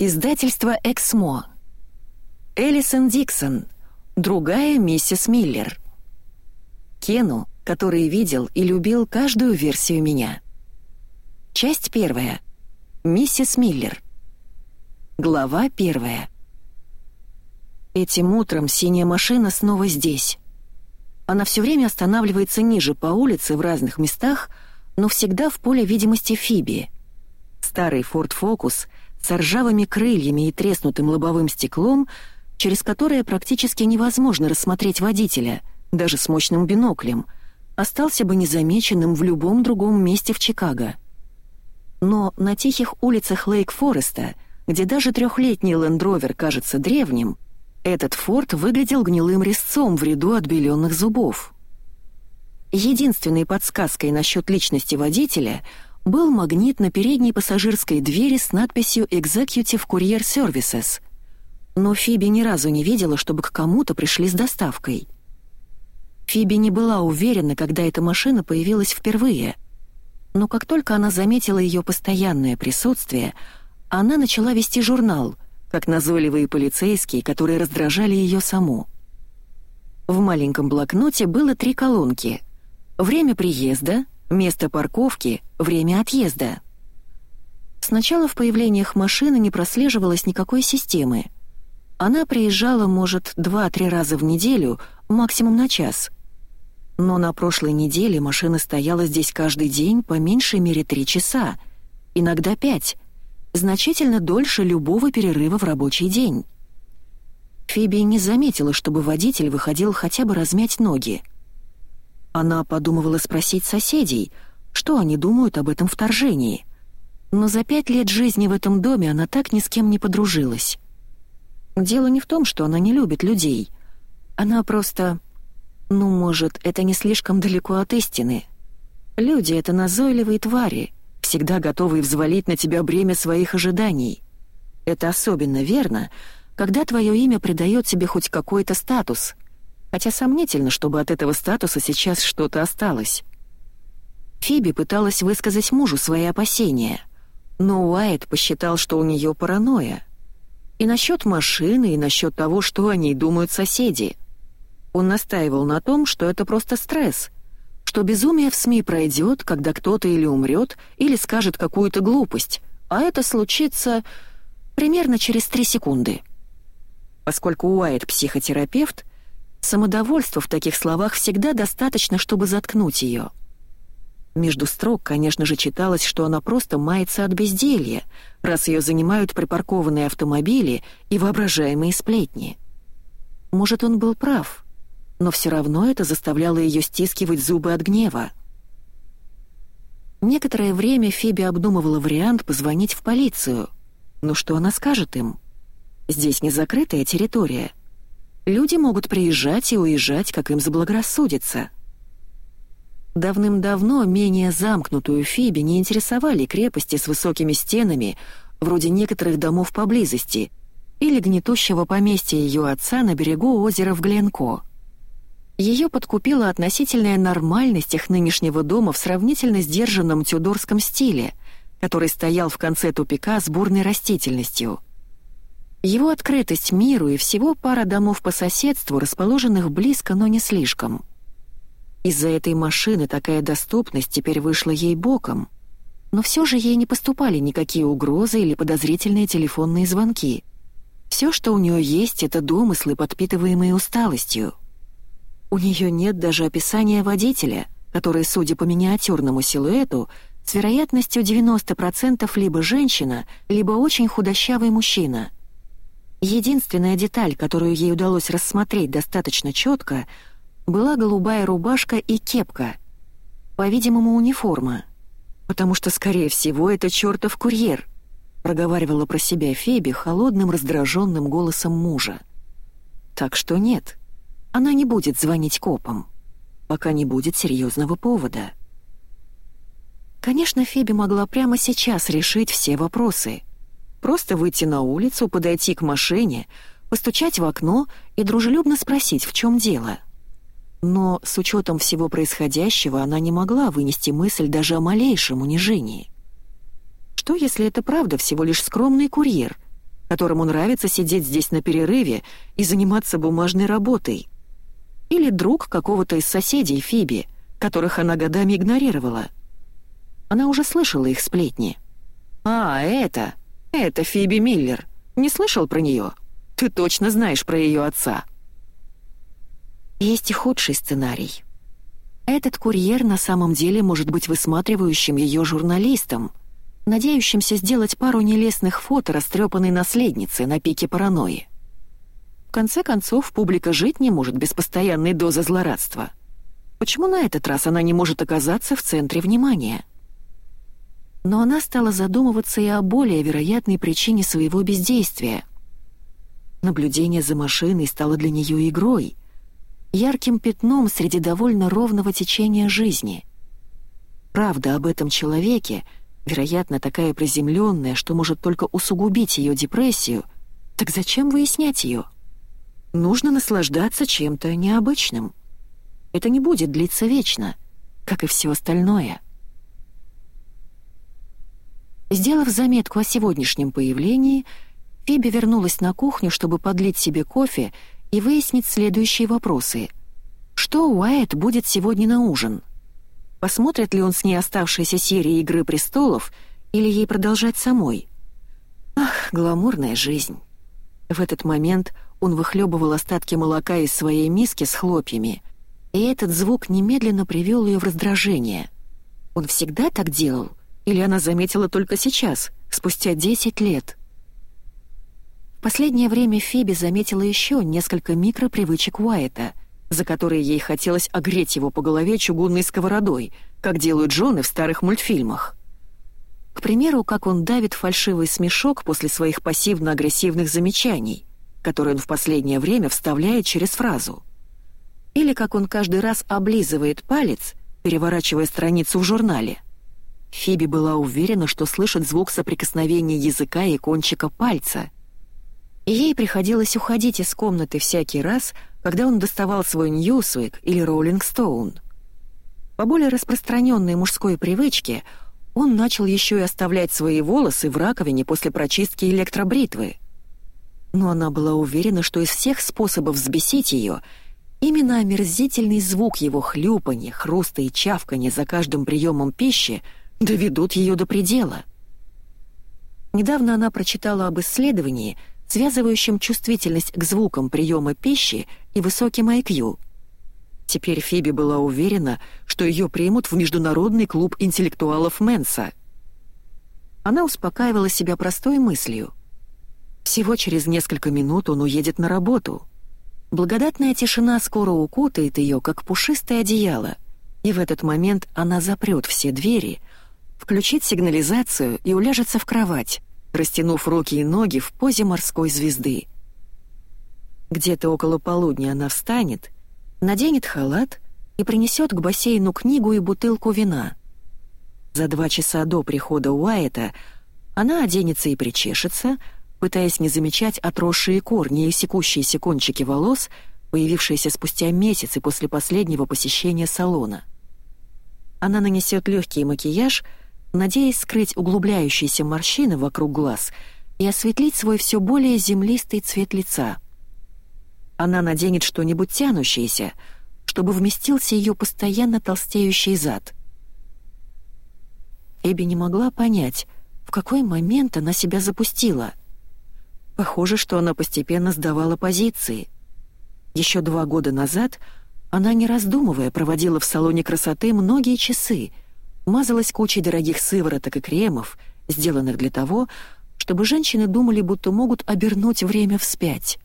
Издательство «Эксмо». Элисон Диксон. Другая миссис Миллер. Кену, который видел и любил каждую версию меня. Часть первая. Миссис Миллер. Глава первая. Этим утром синяя машина снова здесь. Она все время останавливается ниже по улице в разных местах, но всегда в поле видимости Фиби. Старый Ford Focus с ржавыми крыльями и треснутым лобовым стеклом, через которое практически невозможно рассмотреть водителя, даже с мощным биноклем, остался бы незамеченным в любом другом месте в Чикаго. Но на тихих улицах Лейк-Фореста, где даже трехлетний Лендровер кажется древним, этот форт выглядел гнилым резцом в ряду отбеленных зубов. Единственной подсказкой насчет личности водителя — был магнит на передней пассажирской двери с надписью «Executive Courier Services». Но Фиби ни разу не видела, чтобы к кому-то пришли с доставкой. Фиби не была уверена, когда эта машина появилась впервые. Но как только она заметила ее постоянное присутствие, она начала вести журнал, как назойливые полицейские, которые раздражали ее саму. В маленьком блокноте было три колонки. Время приезда, Место парковки — время отъезда. Сначала в появлениях машины не прослеживалось никакой системы. Она приезжала, может, два-три раза в неделю, максимум на час. Но на прошлой неделе машина стояла здесь каждый день по меньшей мере три часа, иногда пять, значительно дольше любого перерыва в рабочий день. Фиби не заметила, чтобы водитель выходил хотя бы размять ноги — она подумывала спросить соседей, что они думают об этом вторжении. Но за пять лет жизни в этом доме она так ни с кем не подружилась. Дело не в том, что она не любит людей. Она просто... Ну, может, это не слишком далеко от истины. Люди — это назойливые твари, всегда готовые взвалить на тебя бремя своих ожиданий. Это особенно верно, когда твое имя придает тебе хоть какой-то статус — хотя сомнительно, чтобы от этого статуса сейчас что-то осталось. Фиби пыталась высказать мужу свои опасения, но Уайт посчитал, что у нее паранойя. И насчет машины, и насчет того, что о ней думают соседи. Он настаивал на том, что это просто стресс, что безумие в СМИ пройдет, когда кто-то или умрет, или скажет какую-то глупость, а это случится примерно через три секунды. Поскольку Уайт психотерапевт, Самодовольства в таких словах всегда достаточно, чтобы заткнуть ее. Между строк, конечно же, читалось, что она просто мается от безделья, раз ее занимают припаркованные автомобили и воображаемые сплетни. Может, он был прав, но все равно это заставляло ее стискивать зубы от гнева. Некоторое время Фиби обдумывала вариант позвонить в полицию. Но что она скажет им? Здесь не закрытая территория — Люди могут приезжать и уезжать, как им заблагорассудится. Давным-давно менее замкнутую Фиби не интересовали крепости с высокими стенами, вроде некоторых домов поблизости, или гнетущего поместья ее отца на берегу озера в Гленко. Ее подкупила относительная нормальность их нынешнего дома в сравнительно сдержанном тюдорском стиле, который стоял в конце тупика с бурной растительностью — его открытость миру и всего пара домов по соседству, расположенных близко, но не слишком. Из-за этой машины такая доступность теперь вышла ей боком. Но все же ей не поступали никакие угрозы или подозрительные телефонные звонки. Все, что у нее есть, это домыслы, подпитываемые усталостью. У нее нет даже описания водителя, который, судя по миниатюрному силуэту, с вероятностью 90% либо женщина, либо очень худощавый мужчина — Единственная деталь, которую ей удалось рассмотреть достаточно четко, была голубая рубашка и кепка. По-видимому, униформа. Потому что, скорее всего, это чертов курьер, проговаривала про себя Феби холодным раздраженным голосом мужа. Так что нет, она не будет звонить копам, пока не будет серьезного повода. Конечно, Феби могла прямо сейчас решить все вопросы — Просто выйти на улицу, подойти к машине, постучать в окно и дружелюбно спросить, в чем дело. Но с учетом всего происходящего она не могла вынести мысль даже о малейшем унижении. Что, если это правда всего лишь скромный курьер, которому нравится сидеть здесь на перерыве и заниматься бумажной работой. Или друг какого-то из соседей Фиби, которых она годами игнорировала. Она уже слышала их сплетни. «А, это... это Фиби Миллер. Не слышал про нее? Ты точно знаешь про ее отца». Есть и худший сценарий. Этот курьер на самом деле может быть высматривающим ее журналистом, надеющимся сделать пару нелестных фото растрепанной наследницы на пике паранойи. В конце концов, публика жить не может без постоянной дозы злорадства. Почему на этот раз она не может оказаться в центре внимания? Но она стала задумываться и о более вероятной причине своего бездействия. Наблюдение за машиной стало для нее игрой, ярким пятном среди довольно ровного течения жизни. Правда об этом человеке, вероятно, такая приземленная, что может только усугубить ее депрессию, так зачем выяснять ее? Нужно наслаждаться чем-то необычным. Это не будет длиться вечно, как и все остальное. Сделав заметку о сегодняшнем появлении, Фиби вернулась на кухню, чтобы подлить себе кофе и выяснить следующие вопросы. Что Уайт будет сегодня на ужин? Посмотрит ли он с ней оставшиеся серии «Игры престолов» или ей продолжать самой? Ах, гламурная жизнь. В этот момент он выхлебывал остатки молока из своей миски с хлопьями, и этот звук немедленно привел ее в раздражение. Он всегда так делал? Или она заметила только сейчас, спустя 10 лет? Последнее время Фиби заметила еще несколько микропривычек Уайта, за которые ей хотелось огреть его по голове чугунной сковородой, как делают жены в старых мультфильмах. К примеру, как он давит фальшивый смешок после своих пассивно-агрессивных замечаний, которые он в последнее время вставляет через фразу. Или как он каждый раз облизывает палец, переворачивая страницу в журнале. Фиби была уверена, что слышит звук соприкосновения языка и кончика пальца — ей приходилось уходить из комнаты всякий раз, когда он доставал свой «Ньюсвик» или «Роллинг Стоун». По более распространенной мужской привычке он начал еще и оставлять свои волосы в раковине после прочистки электробритвы. Но она была уверена, что из всех способов взбесить ее именно омерзительный звук его хлюпанья, хруста и чавканья за каждым приемом пищи доведут ее до предела. Недавно она прочитала об исследовании — связывающим чувствительность к звукам приема пищи и высоким IQ. Теперь Фиби была уверена, что ее примут в Международный клуб интеллектуалов Менса. Она успокаивала себя простой мыслью. Всего через несколько минут он уедет на работу. Благодатная тишина скоро укутает ее, как пушистое одеяло, и в этот момент она запрет все двери, включит сигнализацию и уляжется в кровать, растянув руки и ноги в позе морской звезды. Где-то около полудня она встанет, наденет халат и принесет к бассейну книгу и бутылку вина. За два часа до прихода Уайта она оденется и причешется, пытаясь не замечать отросшие корни и секущиеся кончики волос, появившиеся спустя месяцы после последнего посещения салона. Она нанесет легкий макияж — надеясь скрыть углубляющиеся морщины вокруг глаз и осветлить свой все более землистый цвет лица. Она наденет что-нибудь тянущееся, чтобы вместился ее постоянно толстеющий зад. Эбби не могла понять, в какой момент она себя запустила. Похоже, что она постепенно сдавала позиции. Еще два года назад она, не раздумывая, проводила в салоне красоты многие часы — мазалась кучей дорогих сывороток и кремов, сделанных для того, чтобы женщины думали, будто могут обернуть время вспять.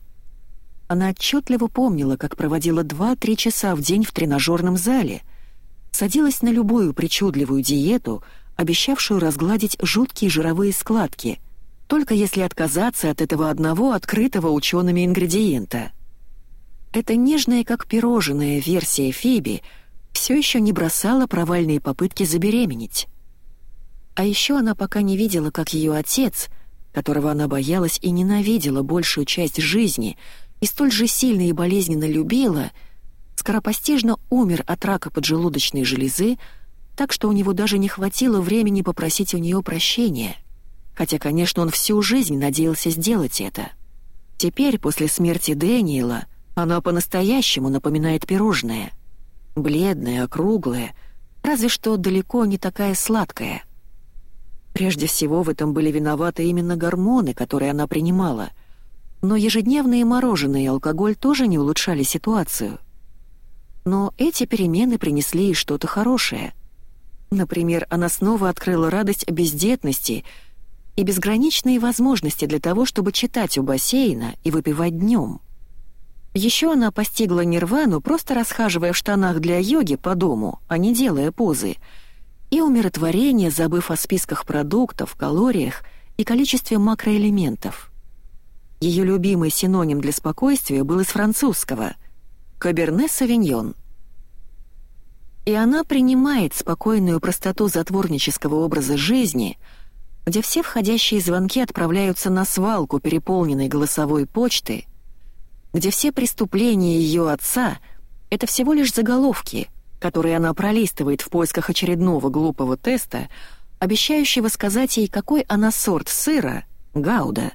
Она отчетливо помнила, как проводила 2-3 часа в день в тренажерном зале, садилась на любую причудливую диету, обещавшую разгладить жуткие жировые складки, только если отказаться от этого одного открытого учеными ингредиента. Эта нежная, как пирожное, версия Фиби — все еще не бросала провальные попытки забеременеть. А еще она пока не видела, как ее отец, которого она боялась и ненавидела большую часть жизни и столь же сильно и болезненно любила, скоропостижно умер от рака поджелудочной железы, так что у него даже не хватило времени попросить у нее прощения, хотя, конечно, он всю жизнь надеялся сделать это. Теперь, после смерти Дэниела, оно по-настоящему напоминает пирожное. Бледное, округлое, разве что далеко не такая сладкая. Прежде всего в этом были виноваты именно гормоны, которые она принимала. Но ежедневные мороженое и алкоголь тоже не улучшали ситуацию. Но эти перемены принесли и что-то хорошее. Например, она снова открыла радость бездетности и безграничные возможности для того, чтобы читать у бассейна и выпивать днем. Еще она постигла нирвану, просто расхаживая в штанах для йоги по дому, а не делая позы, и умиротворение, забыв о списках продуктов, калориях и количестве макроэлементов. Ее любимый синоним для спокойствия был из французского — «каберне савиньон». И она принимает спокойную простоту затворнического образа жизни, где все входящие звонки отправляются на свалку переполненной голосовой почты — где все преступления ее отца — это всего лишь заголовки, которые она пролистывает в поисках очередного глупого теста, обещающего сказать ей, какой она сорт сыра, гауда,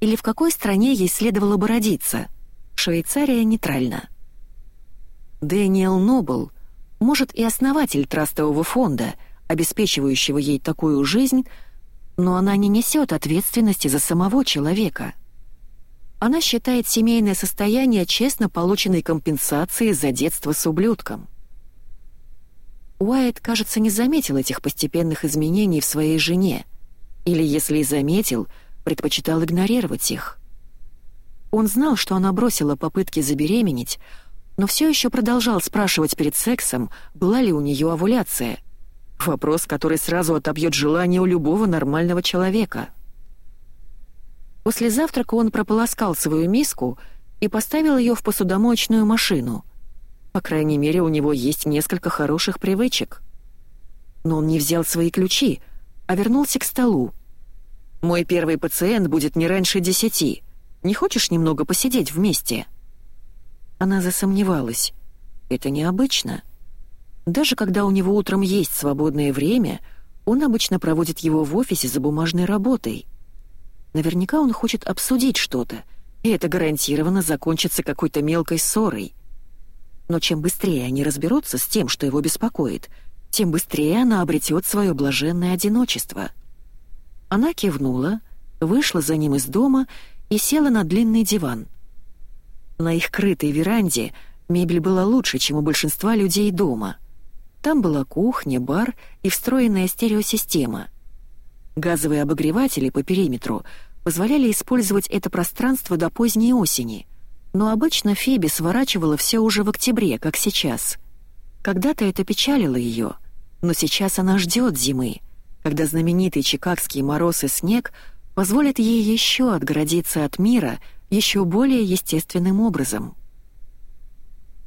или в какой стране ей следовало бы родиться. Швейцария нейтральна. Дэниел Нобл, может и основатель трастового фонда, обеспечивающего ей такую жизнь, но она не несет ответственности за самого человека — она считает семейное состояние честно полученной компенсацией за детство с ублюдком. Уайт, кажется, не заметил этих постепенных изменений в своей жене, или, если и заметил, предпочитал игнорировать их. Он знал, что она бросила попытки забеременеть, но все еще продолжал спрашивать перед сексом, была ли у нее овуляция. Вопрос, который сразу отобьет желание у любого нормального человека — После завтрака он прополоскал свою миску и поставил ее в посудомоечную машину. По крайней мере, у него есть несколько хороших привычек. Но он не взял свои ключи, а вернулся к столу. «Мой первый пациент будет не раньше десяти. Не хочешь немного посидеть вместе?» Она засомневалась. «Это необычно. Даже когда у него утром есть свободное время, он обычно проводит его в офисе за бумажной работой». Наверняка он хочет обсудить что-то, и это гарантированно закончится какой-то мелкой ссорой. Но чем быстрее они разберутся с тем, что его беспокоит, тем быстрее она обретет свое блаженное одиночество. Она кивнула, вышла за ним из дома и села на длинный диван. На их крытой веранде мебель была лучше, чем у большинства людей дома. Там была кухня, бар и встроенная стереосистема — Газовые обогреватели по периметру позволяли использовать это пространство до поздней осени, но обычно Феби сворачивала все уже в октябре, как сейчас. Когда-то это печалило ее, но сейчас она ждет зимы, когда знаменитый чикагский мороз и снег позволят ей еще отгородиться от мира еще более естественным образом.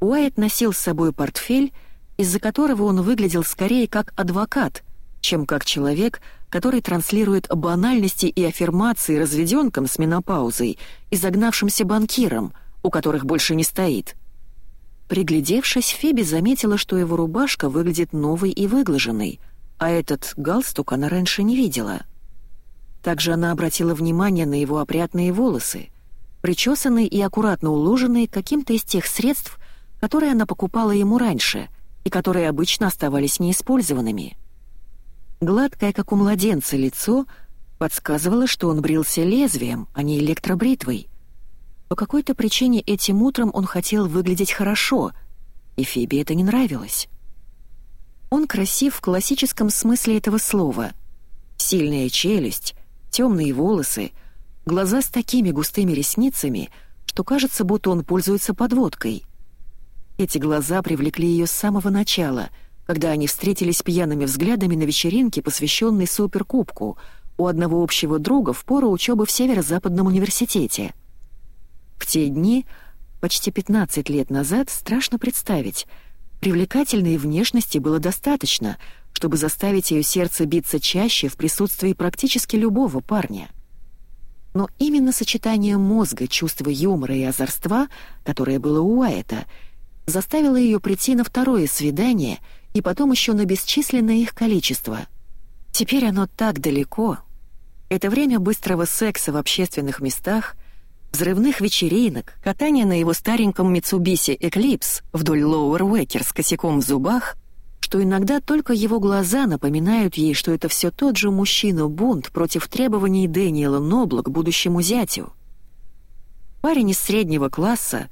Уайт носил с собой портфель, из-за которого он выглядел скорее как адвокат, чем как человек, который транслирует банальности и аффирмации разведенкам с менопаузой и загнавшимся банкирам, у которых больше не стоит. Приглядевшись, Феби заметила, что его рубашка выглядит новой и выглаженной, а этот галстук она раньше не видела. Также она обратила внимание на его опрятные волосы, причесанные и аккуратно уложенные каким-то из тех средств, которые она покупала ему раньше и которые обычно оставались неиспользованными. Гладкое, как у младенца, лицо подсказывало, что он брился лезвием, а не электробритвой. По какой-то причине этим утром он хотел выглядеть хорошо, и Фиби это не нравилось. Он красив в классическом смысле этого слова. Сильная челюсть, темные волосы, глаза с такими густыми ресницами, что кажется, будто он пользуется подводкой. Эти глаза привлекли ее с самого начала — когда они встретились пьяными взглядами на вечеринке, посвященной Суперкубку, у одного общего друга в пору учебы в Северо-Западном университете. В те дни, почти 15 лет назад, страшно представить, привлекательной внешности было достаточно, чтобы заставить ее сердце биться чаще в присутствии практически любого парня. Но именно сочетание мозга, чувства юмора и озорства, которое было у Уайта, заставило ее прийти на второе свидание — и потом еще на бесчисленное их количество. Теперь оно так далеко. Это время быстрого секса в общественных местах, взрывных вечеринок, катания на его стареньком Mitsubishi Eclipse вдоль Wacker с косяком в зубах, что иногда только его глаза напоминают ей, что это все тот же мужчина-бунт против требований Дэниела Нобла к будущему зятю. Парень из среднего класса,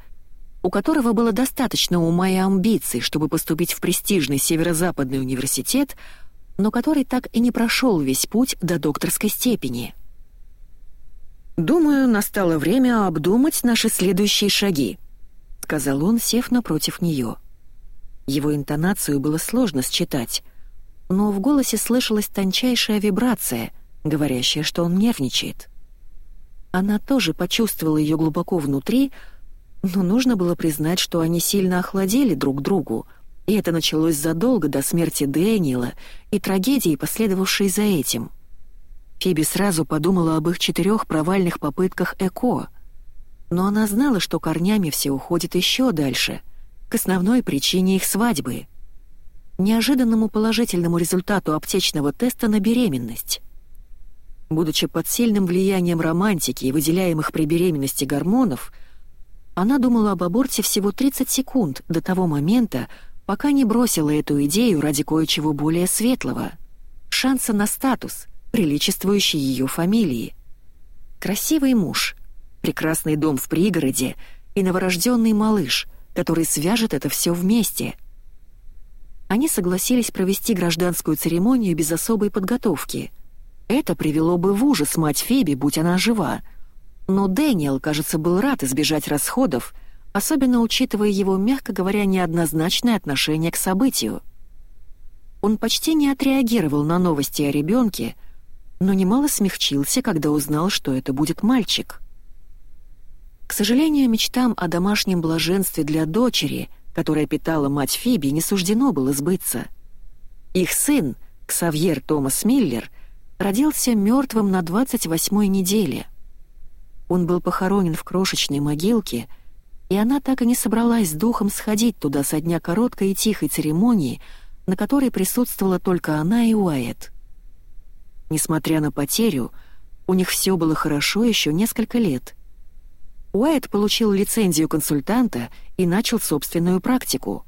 у которого было достаточно ума и амбиций, чтобы поступить в престижный северо-западный университет, но который так и не прошел весь путь до докторской степени. «Думаю, настало время обдумать наши следующие шаги», — сказал он, сев напротив нее. Его интонацию было сложно считать, но в голосе слышалась тончайшая вибрация, говорящая, что он нервничает. Она тоже почувствовала ее глубоко внутри, но нужно было признать, что они сильно охладели друг другу, и это началось задолго до смерти Дэниела и трагедии, последовавшей за этим. Фиби сразу подумала об их четырех провальных попытках ЭКО, но она знала, что корнями все уходит еще дальше, к основной причине их свадьбы — неожиданному положительному результату аптечного теста на беременность. Будучи под сильным влиянием романтики и выделяемых при беременности гормонов, она думала об аборте всего 30 секунд до того момента, пока не бросила эту идею ради кое-чего более светлого — шанса на статус, приличествующий ее фамилии. Красивый муж, прекрасный дом в пригороде и новорожденный малыш, который свяжет это все вместе. Они согласились провести гражданскую церемонию без особой подготовки — это привело бы в ужас мать Феби, будь она жива. Но Дэниел, кажется, был рад избежать расходов, особенно учитывая его, мягко говоря, неоднозначное отношение к событию. Он почти не отреагировал на новости о ребенке, но немало смягчился, когда узнал, что это будет мальчик. К сожалению, мечтам о домашнем блаженстве для дочери, которая питала мать Фиби, не суждено было сбыться. Их сын, Ксавьер Томас Миллер — родился мертвым на 28-й неделе. Он был похоронен в крошечной могилке, и она так и не собралась с духом сходить туда со дня короткой и тихой церемонии, на которой присутствовала только она и Уайт. Несмотря на потерю, у них все было хорошо еще несколько лет. Уайт получил лицензию консультанта и начал собственную практику.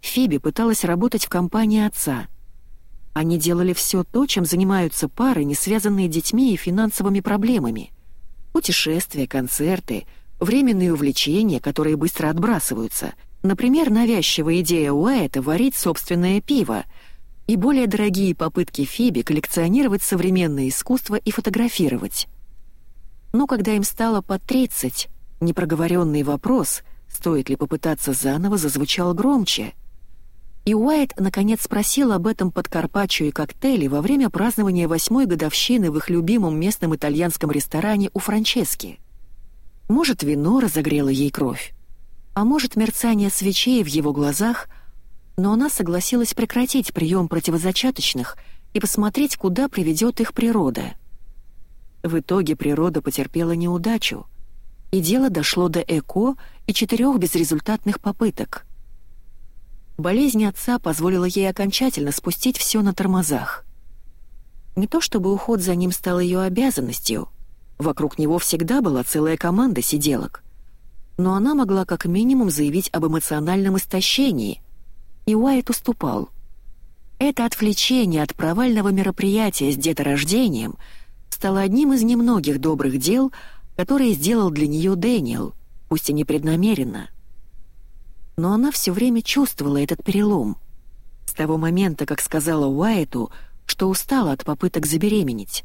Фиби пыталась работать в компании отца — они делали все то, чем занимаются пары, не связанные детьми и финансовыми проблемами. Путешествия, концерты, временные увлечения, которые быстро отбрасываются. Например, навязчивая идея Уайта варить собственное пиво и более дорогие попытки Фиби коллекционировать современное искусство и фотографировать. Но когда им стало по 30, непроговоренный вопрос, стоит ли попытаться заново, зазвучал громче — и Уайт наконец спросил об этом под карпаччо и коктейли во время празднования восьмой годовщины в их любимом местном итальянском ресторане у Франчески. Может, вино разогрело ей кровь, а может, мерцание свечей в его глазах, но она согласилась прекратить прием противозачаточных и посмотреть, куда приведет их природа. В итоге природа потерпела неудачу, и дело дошло до ЭКО и четырех безрезультатных попыток — Болезнь отца позволила ей окончательно спустить все на тормозах. Не то чтобы уход за ним стал ее обязанностью, вокруг него всегда была целая команда сиделок, но она могла как минимум заявить об эмоциональном истощении, и Уайт уступал. Это отвлечение от провального мероприятия с деторождением стало одним из немногих добрых дел, которые сделал для нее Дэниел, пусть и непреднамеренно — но она все время чувствовала этот перелом. С того момента, как сказала Уайту, что устала от попыток забеременеть.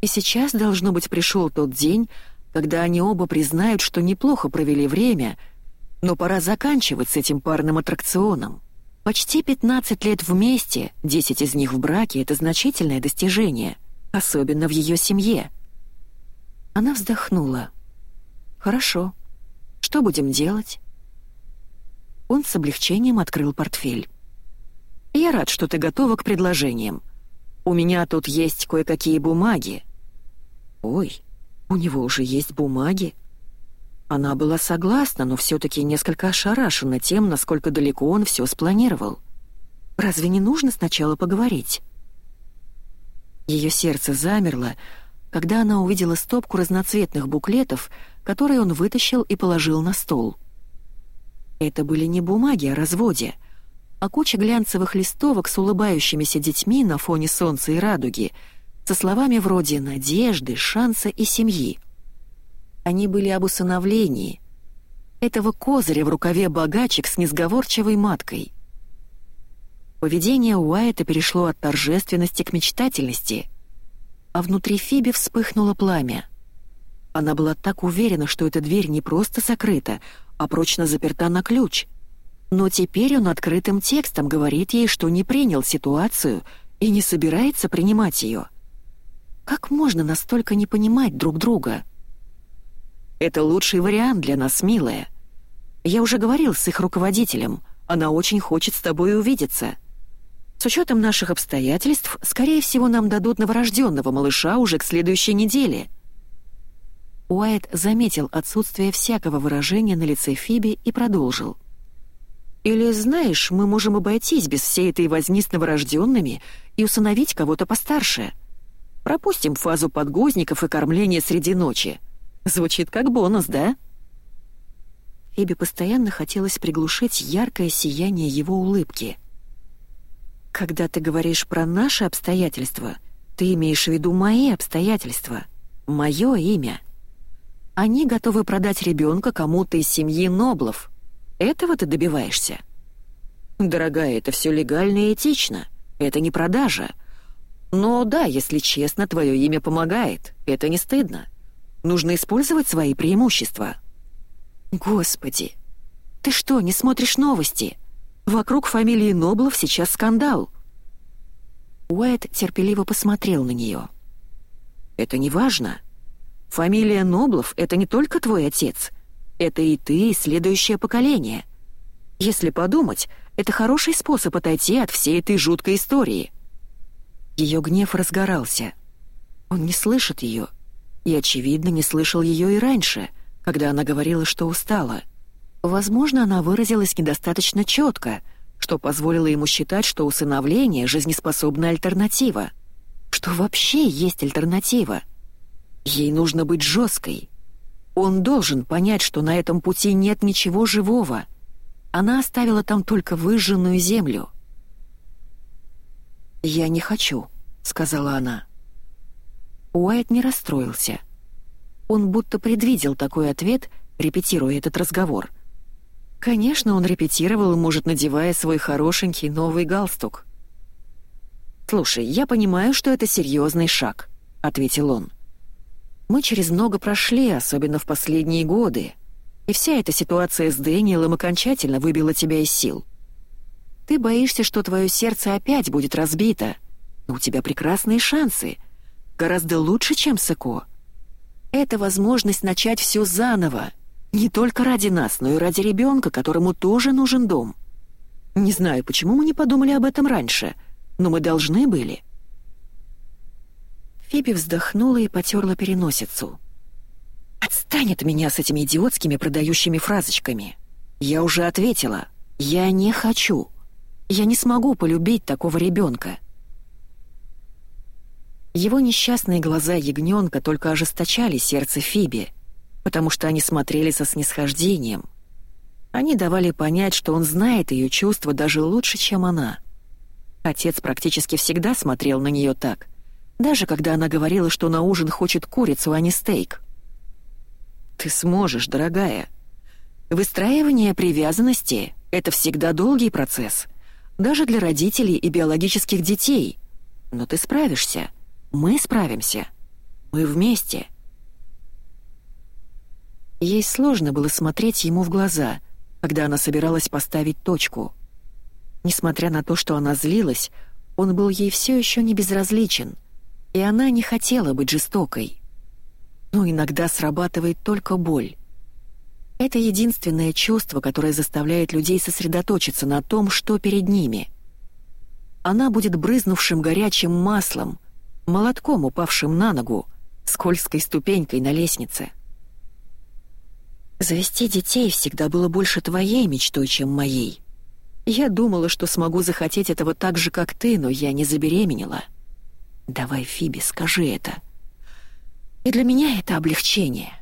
И сейчас, должно быть, пришел тот день, когда они оба признают, что неплохо провели время, но пора заканчивать с этим парным аттракционом. Почти 15 лет вместе, 10 из них в браке — это значительное достижение, особенно в ее семье. Она вздохнула. «Хорошо. Что будем делать?» Он с облегчением открыл портфель. «Я рад, что ты готова к предложениям. У меня тут есть кое-какие бумаги». «Ой, у него уже есть бумаги?» Она была согласна, но все-таки несколько ошарашена тем, насколько далеко он все спланировал. Разве не нужно сначала поговорить? Ее сердце замерло, когда она увидела стопку разноцветных буклетов, которые он вытащил и положил на стол. Это были не бумаги о разводе, а куча глянцевых листовок с улыбающимися детьми на фоне солнца и радуги, со словами вроде «надежды», «шанса» и «семьи». Они были об усыновлении. Этого козыря в рукаве богачек с несговорчивой маткой. Поведение Уайта перешло от торжественности к мечтательности, а внутри Фиби вспыхнуло пламя. Она была так уверена, что эта дверь не просто закрыта, а прочно заперта на ключ. Но теперь он открытым текстом говорит ей, что не принял ситуацию и не собирается принимать ее. Как можно настолько не понимать друг друга? «Это лучший вариант для нас, милая. Я уже говорил с их руководителем, она очень хочет с тобой увидеться. С учетом наших обстоятельств, скорее всего, нам дадут новорожденного малыша уже к следующей неделе». Уайт заметил отсутствие всякого выражения на лице Фиби и продолжил. «Или, знаешь, мы можем обойтись без всей этой возни с новорожденными и усыновить кого-то постарше. Пропустим фазу подгузников и кормления среди ночи. Звучит как бонус, да?» Фиби постоянно хотелось приглушить яркое сияние его улыбки. «Когда ты говоришь про наши обстоятельства, ты имеешь в виду мои обстоятельства, мое имя». Они готовы продать ребенка кому-то из семьи Ноблов. Этого ты добиваешься? Дорогая, это все легально и этично. Это не продажа. Но да, если честно, твое имя помогает. Это не стыдно. Нужно использовать свои преимущества. Господи, ты что, не смотришь новости? Вокруг фамилии Ноблов сейчас скандал. Уайт терпеливо посмотрел на нее. Это не важно. Фамилия Ноблов — это не только твой отец. Это и ты, и следующее поколение. Если подумать, это хороший способ отойти от всей этой жуткой истории. Ее гнев разгорался. Он не слышит ее. И, очевидно, не слышал ее и раньше, когда она говорила, что устала. Возможно, она выразилась недостаточно четко, что позволило ему считать, что усыновление — жизнеспособная альтернатива. Что вообще есть альтернатива — Ей нужно быть жесткой. Он должен понять, что на этом пути нет ничего живого. Она оставила там только выжженную землю. «Я не хочу», — сказала она. Уайт не расстроился. Он будто предвидел такой ответ, репетируя этот разговор. Конечно, он репетировал, может, надевая свой хорошенький новый галстук. «Слушай, я понимаю, что это серьезный шаг», — ответил он. Мы через много прошли, особенно в последние годы, и вся эта ситуация с Дэниелом окончательно выбила тебя из сил. Ты боишься, что твое сердце опять будет разбито, но у тебя прекрасные шансы, гораздо лучше, чем с. Это возможность начать все заново, не только ради нас, но и ради ребенка, которому тоже нужен дом. Не знаю, почему мы не подумали об этом раньше, но мы должны были. Фиби вздохнула и потерла переносицу. «Отстань от меня с этими идиотскими продающими фразочками. Я уже ответила. Я не хочу. Я не смогу полюбить такого ребенка». Его несчастные глаза ягненка только ожесточали сердце Фиби, потому что они смотрели со снисхождением. Они давали понять, что он знает ее чувства даже лучше, чем она. Отец практически всегда смотрел на нее так — даже когда она говорила, что на ужин хочет курицу, а не стейк. «Ты сможешь, дорогая. Выстраивание привязанности — это всегда долгий процесс, даже для родителей и биологических детей. Но ты справишься. Мы справимся. Мы вместе». Ей сложно было смотреть ему в глаза, когда она собиралась поставить точку. Несмотря на то, что она злилась, он был ей все еще не безразличен — и она не хотела быть жестокой. Но иногда срабатывает только боль. Это единственное чувство, которое заставляет людей сосредоточиться на том, что перед ними. Она будет брызнувшим горячим маслом, молотком, упавшим на ногу, скользкой ступенькой на лестнице. Завести детей всегда было больше твоей мечтой, чем моей. Я думала, что смогу захотеть этого так же, как ты, но я не забеременела. Давай, Фиби, скажи это. И для меня это облегчение.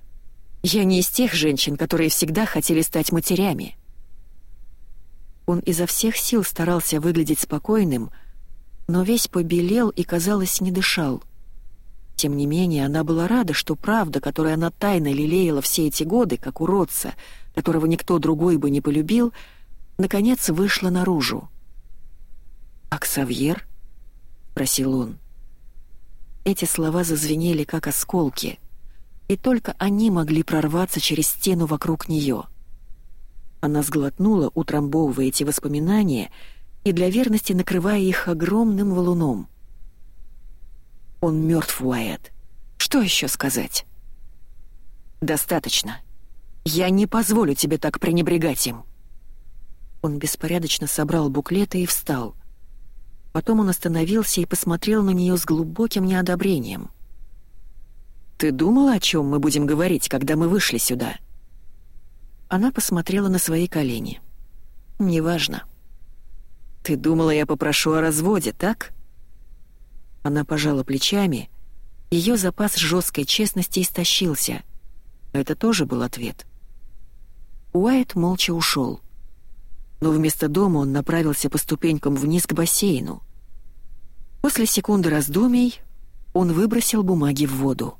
Я не из тех женщин, которые всегда хотели стать матерями. Он изо всех сил старался выглядеть спокойным, но весь побелел и, казалось, не дышал. Тем не менее, она была рада, что правда, которую она тайно лелеяла все эти годы, как уродца, которого никто другой бы не полюбил, наконец вышла наружу. «А Ксавьер?» — просил он. Эти слова зазвенели, как осколки, и только они могли прорваться через стену вокруг нее. Она сглотнула, утрамбовывая эти воспоминания и для верности накрывая их огромным валуном. «Он мертв, Уайт. Что еще сказать?» «Достаточно. Я не позволю тебе так пренебрегать им». Он беспорядочно собрал буклеты и встал — Потом он остановился и посмотрел на нее с глубоким неодобрением. «Ты думала, о чем мы будем говорить, когда мы вышли сюда?» Она посмотрела на свои колени. «Неважно». «Ты думала, я попрошу о разводе, так?» Она пожала плечами. Ее запас жесткой честности истощился. Это тоже был ответ. Уайт молча ушел но вместо дома он направился по ступенькам вниз к бассейну. После секунды раздумий он выбросил бумаги в воду.